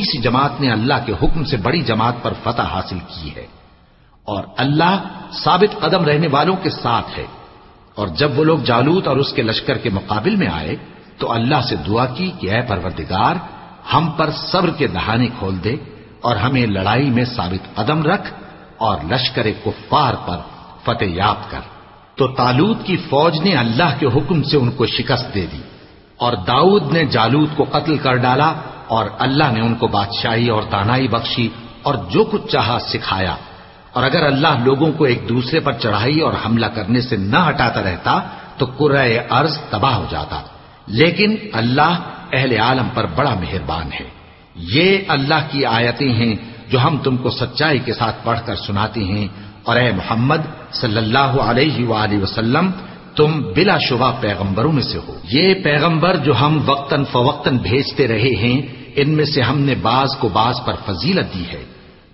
اسی جماعت نے اللہ کے حکم سے بڑی جماعت پر فتح حاصل کی ہے۔ اور اللہ ثابت قدم رہنے والوں کے ساتھ ہے۔ اور جب وہ لوگ جالوت اور اس کے لشکر کے مقابل میں آئے، تو اللہ سے دعا کی کہ اے پروردگار، ہم پر صبر کے دہانے کھول دے اور ہمیں لڑائی میں ثابت قدم رکھ اور لشکر کفار پر فتح یاب کر۔ تو تالوت کی فوج نے اللہ کے حکم سے ان کو شکست دے دی اور داؤد نے جالوت کو قتل کر ڈالا اور اللہ نے ان کو بادشاہی اور دانائی بخشی اور جو کچھ چاہا سکھایا۔ اور اگر اللہ لوگوں کو ایک دوسرے پر چڑھائی اور حملہ کرنے سے نہ ہٹاتا رہتا، تو قرۂ ارض تباہ ہو جاتا۔ لیکن اللہ اہل عالم پر بڑا مہربان ہے۔ یہ اللہ کی آیتیں ہیں جو ہم تم کو سچائی کے ساتھ پڑھ کر سناتے ہیں۔ اور اے محمد صلی اللہ علیہ وآلہ وسلم، تم بلا شبہ پیغمبروں میں سے ہو۔ یہ پیغمبر جو ہم وقتاً فوقتاً بھیجتے رہے ہیں ان میں سے ہم نے بعض کو بعض پر فضیلت دی ہے۔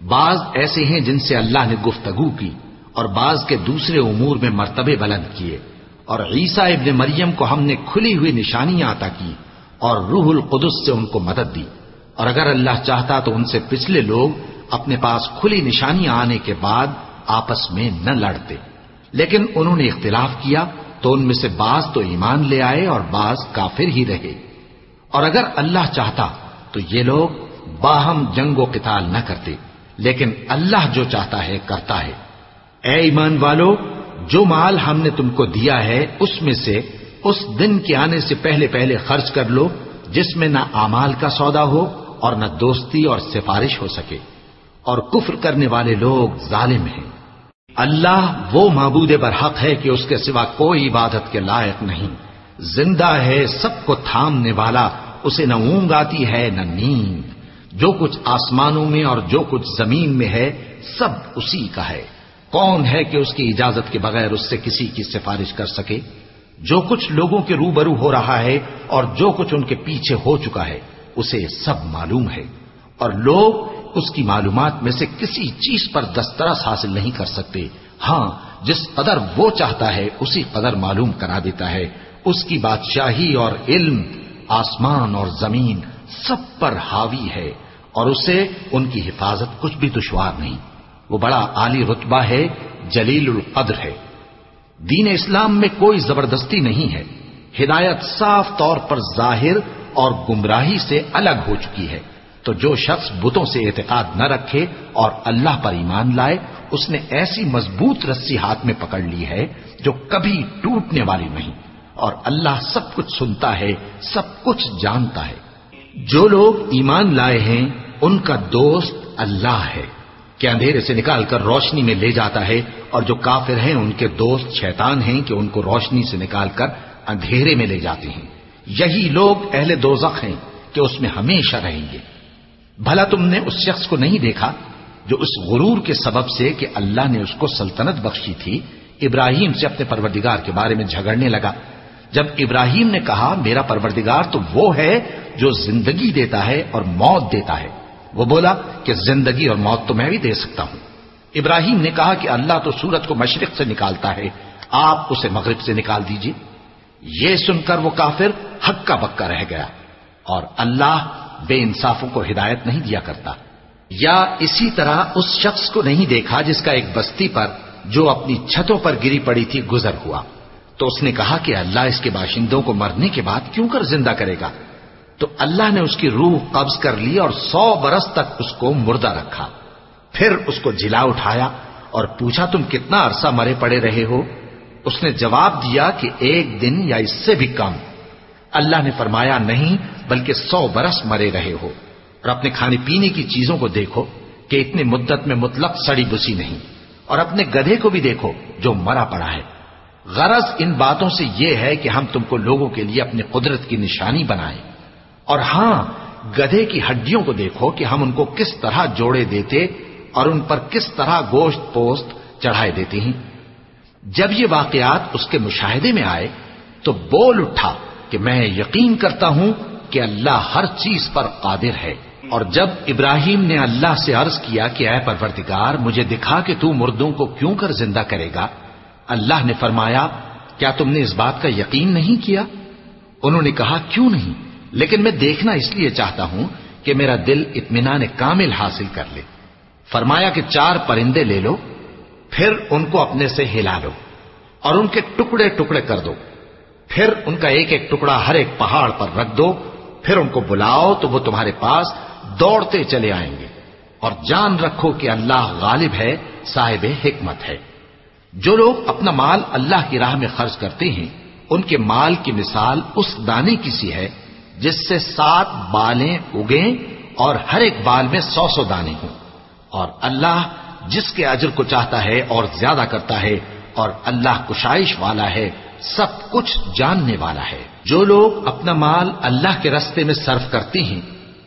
بعض ایسے ہیں جن سے اللہ نے گفتگو کی اور بعض کے دوسرے امور میں مرتبے بلند کیے۔ اور عیسیٰ ابن مریم کو ہم نے کھلی ہوئی نشانیاں عطا کی اور روح القدس سے ان کو مدد دی۔ اور اگر اللہ چاہتا تو ان سے پچھلے لوگ اپنے پاس کھلی نشانیاں آنے کے بعد آپس میں نہ لڑتے۔ لیکن انہوں نے اختلاف کیا تو ان میں سے بعض تو ایمان لے آئے اور بعض کافر ہی رہے۔ اور اگر اللہ چاہتا تو یہ لوگ باہم جنگ و قتال نہ کرتے، لیکن اللہ جو چاہتا ہے، کرتا ہے۔ اے ایمان والو، جو مال ہم نے تم کو دیا ہے، اس میں سے اس دن کے آنے سے پہلے پہلے خرچ کر لو، جس میں نہ امال کا سودا ہو اور نہ دوستی اور سفارش ہو سکے۔ اور کفر کرنے والے لوگ ظالم ہیں۔ اللہ وہ معبود برحق ہے کہ اس کے سوا کوئی عبادت کے لائق نہیں۔ زندہ ہے سب کو تھامنے والا اسے نہ اونگ آتی ہے نہ نیند۔ جو کچھ آسمانوں میں اور جو کچھ زمین میں ہے، سب اسی کا ہے۔ کون ہے کہ اس کی اجازت کے بغیر اس سے کسی کی سفارش کر سکے؟ جو کچھ لوگوں کے روبرو ہو رہا ہے اور جو کچھ ان کے پیچھے ہو چکا ہے، اسے سب معلوم ہے۔ اور لوگ اس کی معلومات میں سے کسی چیز پر دسترس حاصل نہیں کر سکتے۔ ہاں جس قدر وہ چاہتا ہے، اسی قدر معلوم کرا دیتا ہے۔ اس کی بادشاہی اور علم آسمان اور زمین سب پر حاوی ہے اور اسے ان کی حفاظت کچھ بھی دشوار نہیں۔ وہ بڑا عالی رتبہ ہے، جلیل القدر ہے۔ دین اسلام میں کوئی زبردستی نہیں ہے۔ ہدایت صاف طور پر ظاہر اور گمراہی سے الگ ہو چکی ہے۔ تو جو شخص بتوں سے اعتقاد نہ رکھے اور اللہ پر ایمان لائے، اس نے ایسی مضبوط رسی ہاتھ میں پکڑ لی ہے جو کبھی ٹوٹنے والی نہیں۔ اور اللہ سب کچھ سنتا ہے، سب کچھ جانتا ہے۔ جو لوگ ایمان لائے ہیں، ان کا دوست اللہ ہے۔ کہ اندھیرے سے نکال کر روشنی میں لے جاتا ہے، اور جو کافر ہیں، ان کے دوست شیطان ہیں کہ ان کو روشنی سے نکال کر اندھیرے میں لے جاتے ہیں۔ یہی لوگ اہل دوزخ ہیں کہ اس میں ہمیشہ رہیں گے۔ بھلا تم نے اس شخص کو نہیں دیکھا جو اس غرور کے سبب سے کہ اللہ نے اس کو سلطنت بخشی تھی؟ ابراہیم سے اپنے پروردگار کے بارے میں جھگڑنے لگا۔ جب ابراہیم نے کہا، میرا پروردگار تو وہ ہے جو زندگی دیتا ہے اور موت دیتا ہے. وہ بولا کہ زندگی اور موت تو میں بھی دے سکتا ہوں۔ ابراہیم نے کہا کہ اللہ تو سورج کو مشرق سے نکالتا ہے، آپ اسے مغرب سے نکال دیجیے۔ یہ سن کر وہ کافر حق کا بکا رہ گیا اور اللہ بے انصافوں کو ہدایت نہیں دیا کرتا۔ یا اسی طرح اس شخص کو نہیں دیکھا جس کا ایک بستی پر جو اپنی چھتوں پر گری پڑی تھی گزر ہوا۔ تو اس نے کہا کہ اللہ اس کے باشندوں کو مرنے کے بعد کیوں کر زندہ کرے گا؟ تو اللہ نے اس کی روح قبض کر لی اور سو برس تک اس کو مردہ رکھا۔ پھر اس کو جلا اٹھایا اور پوچھا، تم کتنا عرصہ مرے پڑے رہے ہو؟ اس نے جواب دیا کہ ایک دن یا اس سے بھی کم۔ اللہ نے فرمایا، نہیں، بلکہ سو برس مرے رہے ہو۔ اور اپنے کھانے پینے کی چیزوں کو دیکھو کہ اتنی مدت میں مطلق سڑی بسی نہیں۔ اور اپنے گدھے کو بھی دیکھو جو مرا پڑا ہے۔ غرض ان باتوں سے یہ ہے کہ ہم تم کو لوگوں کے لیے اپنی قدرت کی نشانی بنائیں۔ اور ہاں گدھے کی ہڈیوں کو دیکھو کہ ہم ان کو کس طرح جوڑے دیتے اور ان پر کس طرح گوشت پوست چڑھائے دیتے ہیں۔ جب یہ واقعات اس کے مشاہدے میں آئے، تو بول اٹھا کہ میں یقین کرتا ہوں کہ اللہ ہر چیز پر قادر ہے۔ اور جب ابراہیم نے اللہ سے عرض کیا کہ اے پروردگار، مجھے دکھا کہ تو مردوں کو کیوں کر زندہ کرے گا؟ اللہ نے فرمایا، کیا تم نے اس بات کا یقین نہیں کیا؟ انہوں نے کہا، کیوں نہیں؟ لیکن میں دیکھنا اس لیے چاہتا ہوں کہ میرا دل اطمینان کامل حاصل کر لے۔ فرمایا کہ چار پرندے لے لو، پھر ان کو اپنے سے ہلا لو اور ان کے ٹکڑے ٹکڑے کر دو۔ پھر ان کا ایک ایک ٹکڑا ہر ایک پہاڑ پر رکھ دو۔ پھر ان کو بلاؤ تو وہ تمہارے پاس دوڑتے چلے آئیں گے۔ اور جان رکھو کہ اللہ غالب ہے، صاحب حکمت ہے۔ جو لوگ اپنا مال اللہ کی راہ میں خرچ کرتے ہیں، ان کے مال کی مثال اس دانے کی سی ہے، جس سے سات بالیں اگیں اور ہر ایک بال میں سو سو دانے ہوں۔ اور اللہ جس کے اجر کو چاہتا ہے اور زیادہ کرتا ہے، اور اللہ کشائش والا ہے، سب کچھ جاننے والا ہے۔ جو لوگ اپنا مال اللہ کے رستے میں صرف کرتے ہیں،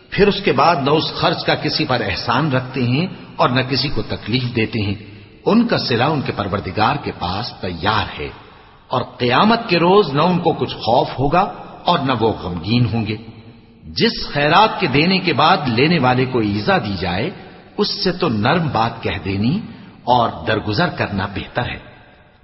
پھر اس کے بعد نہ اس خرچ کا کسی پر احسان رکھتے ہیں اور نہ کسی کو تکلیف دیتے ہیں۔ ان کا سلا ان کے پروردگار کے پاس تیار ہے اور قیامت کے روز نہ ان کو کچھ خوف ہوگا اور نہ وہ غمگین ہوں گے۔ جس خیرات کے دینے کے بعد لینے والے کو ایزا دی جائے، اس سے تو نرم بات کہہ دینی اور درگزر کرنا بہتر ہے۔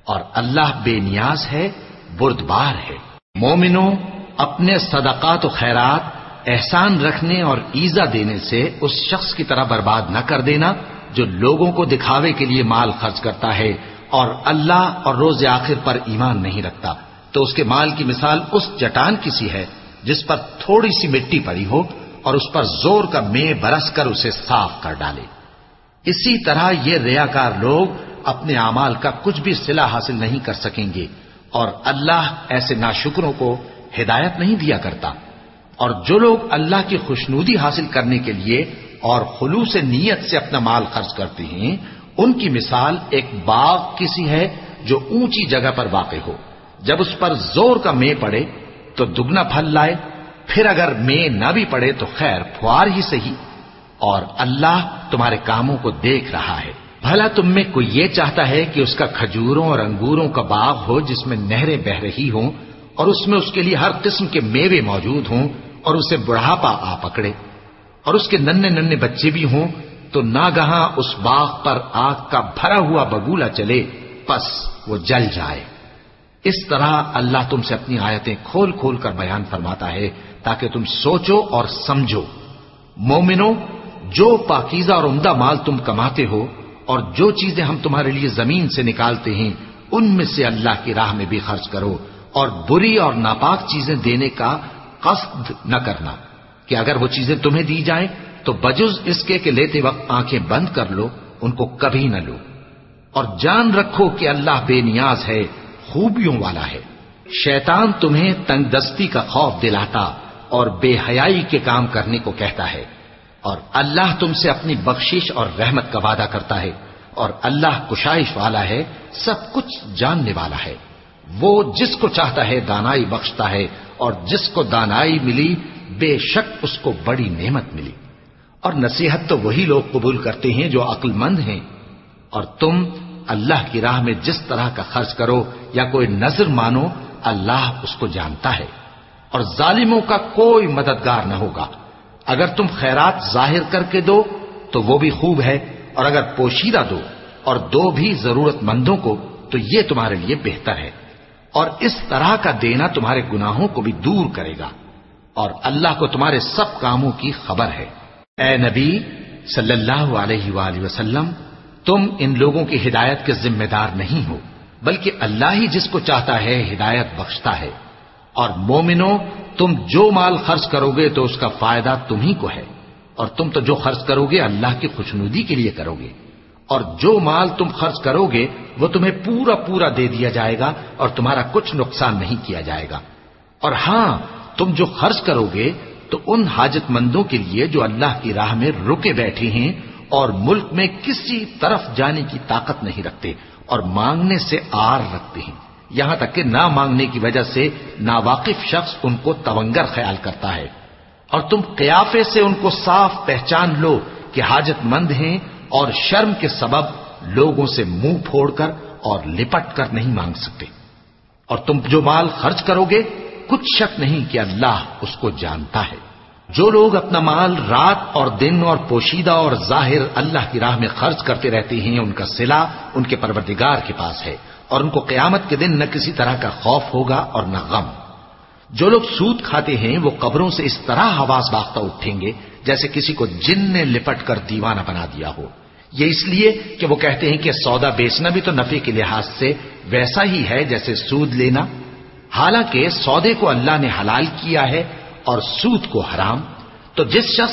اور اللہ بے نیاز ہے، بردبار ہے۔ مومنوں، اپنے صدقات و خیرات احسان رکھنے اور ایزا دینے سے اس شخص کی طرح برباد نہ کر دینا۔ جو لوگوں کو دکھاوے کے لیے مال خرچ کرتا ہے اور اللہ اور روز آخر پر ایمان نہیں رکھتا۔ تو اس کے مال کی مثال اس چٹان کی سی ہے جس پر تھوڑی سی مٹی پڑی ہو اور اس پر زور کا میں برس کر اسے صاف کر ڈالے۔ اسی طرح یہ ریاکار لوگ اپنے اعمال کا کچھ بھی صلح حاصل نہیں کر سکیں گے اور اللہ ایسے ناشکروں کو ہدایت نہیں دیا کرتا۔ اور جو لوگ اللہ کی خوشنودی حاصل کرنے کے لیے اور خلوص نیت سے اپنا مال خرچ کرتے ہیں، ان کی مثال ایک باغ کسی ہے جو اونچی جگہ پر واقع ہو۔ جب اس پر زور کا مے پڑے تو دگنا پھل لائے، پھر اگر مے نہ بھی پڑے تو خیر پھوار ہی صحیح۔ اور اللہ تمہارے کاموں کو دیکھ رہا ہے۔ بھلا تم میں کوئی یہ چاہتا ہے کہ اس کا کھجوروں اور انگوروں کا باغ ہو جس میں نہریں بہ رہی ہوں اور اس میں اس کے لیے ہر قسم کے میوے موجود ہوں اور اسے بڑھاپا آ پکڑے۔ اور اس کے ننے ننے بچے بھی ہوں، تو ناگہاں اس باغ پر آگ کا بھرا ہوا بگولا چلے، پس وہ جل جائے۔ اس طرح اللہ تم سے اپنی آیتیں کھول کھول کر بیان فرماتا ہے، تاکہ تم سوچو اور سمجھو۔ مومنو، جو پاکیزہ اور عمدہ مال تم کماتے ہو، اور جو چیزیں ہم تمہارے لیے زمین سے نکالتے ہیں، ان میں سے اللہ کی راہ میں بھی خرچ کرو، اور بری اور ناپاک چیزیں دینے کا قصد نہ کرنا۔ کہ اگر وہ چیزیں تمہیں دی جائیں تو بجز اس کے کہ لیتے وقت آنکھیں بند کر لو، ان کو کبھی نہ لو۔ اور جان رکھو کہ اللہ بے نیاز ہے، خوبیوں والا ہے۔ شیطان تمہیں تنگ دستی کا خوف دلاتا اور بے حیائی کے کام کرنے کو کہتا ہے۔ اور اللہ تم سے اپنی بخشش اور رحمت کا وعدہ کرتا ہے۔ اور اللہ کشائش والا ہے، سب کچھ جاننے والا ہے۔ وہ جس کو چاہتا ہے دانائی بخشتا ہے اور جس کو دانائی ملی بے شک اس کو بڑی نعمت ملی۔ اور نصیحت تو وہی لوگ قبول کرتے ہیں جو عقل مند ہیں۔ اور تم اللہ کی راہ میں جس طرح کا خرچ کرو یا کوئی نظر مانو، اللہ اس کو جانتا ہے۔ اور ظالموں کا کوئی مددگار نہ ہوگا۔ اگر تم خیرات ظاہر کر کے دو، تو وہ بھی خوب ہے۔ اور اگر پوشیدہ دو اور دو بھی ضرورت مندوں کو، تو یہ تمہارے لیے بہتر ہے۔ اور اس طرح کا دینا تمہارے گناہوں کو بھی دور کرے گا۔ اور اللہ کو تمہارے سب کاموں کی خبر ہے۔ اے نبی صلی اللہ علیہ وآلہ وسلم، تم ان لوگوں کی ہدایت کے ذمہ دار نہیں ہو، بلکہ اللہ ہی جس کو چاہتا ہے ہدایت بخشتا ہے۔ اور مومنو، تم جو مال خرچ کرو گے تو اس کا فائدہ تم ہی کو ہے، اور تم تو جو خرچ کرو گے اللہ کی خوشنودی کے لیے کرو گے اور جو مال تم خرچ کرو گے وہ تمہیں پورا پورا دے دیا جائے گا اور تمہارا کچھ نقصان نہیں کیا جائے گا۔ اور ہاں تم جو خرچ کرو گے تو ان حاجت مندوں کے لیے جو اللہ کی راہ میں رکے بیٹھے ہیں اور ملک میں کسی طرف جانے کی طاقت نہیں رکھتے اور مانگنے سے آر رکھتے ہیں۔ یہاں تک کہ نہ مانگنے کی وجہ سے ناواقف شخص ان کو تونگر خیال کرتا ہے۔ اور تم قیافے سے ان کو صاف پہچان لو کہ حاجت مند ہیں اور شرم کے سبب لوگوں سے منہ پھوڑ کر اور لپٹ کر نہیں مانگ سکتے۔ اور تم جو مال خرچ کرو گے کچھ شک نہیں کہ اللہ اس کو جانتا ہے۔ جو لوگ اپنا مال رات اور دن اور پوشیدہ اور ظاہر اللہ کی راہ میں خرچ کرتے رہتے ہیں، ان کا سلا ان کے پروردگار کے پاس ہے اور ان کو قیامت کے دن نہ کسی طرح کا خوف ہوگا اور نہ غم۔ جو لوگ سود کھاتے ہیں، وہ قبروں سے اس طرح حواس باختہ اٹھیں گے جیسے کسی کو جن نے لپٹ کر دیوانہ بنا دیا ہو۔ یہ اس لیے کہ وہ کہتے ہیں کہ سودا بیچنا بھی تو نفع کے لحاظ سے ویسا ہی ہے جیسے سود لینا۔ حالانکہ سودے کو اللہ نے حلال کیا ہے اور سود کو حرام، تو جس شخص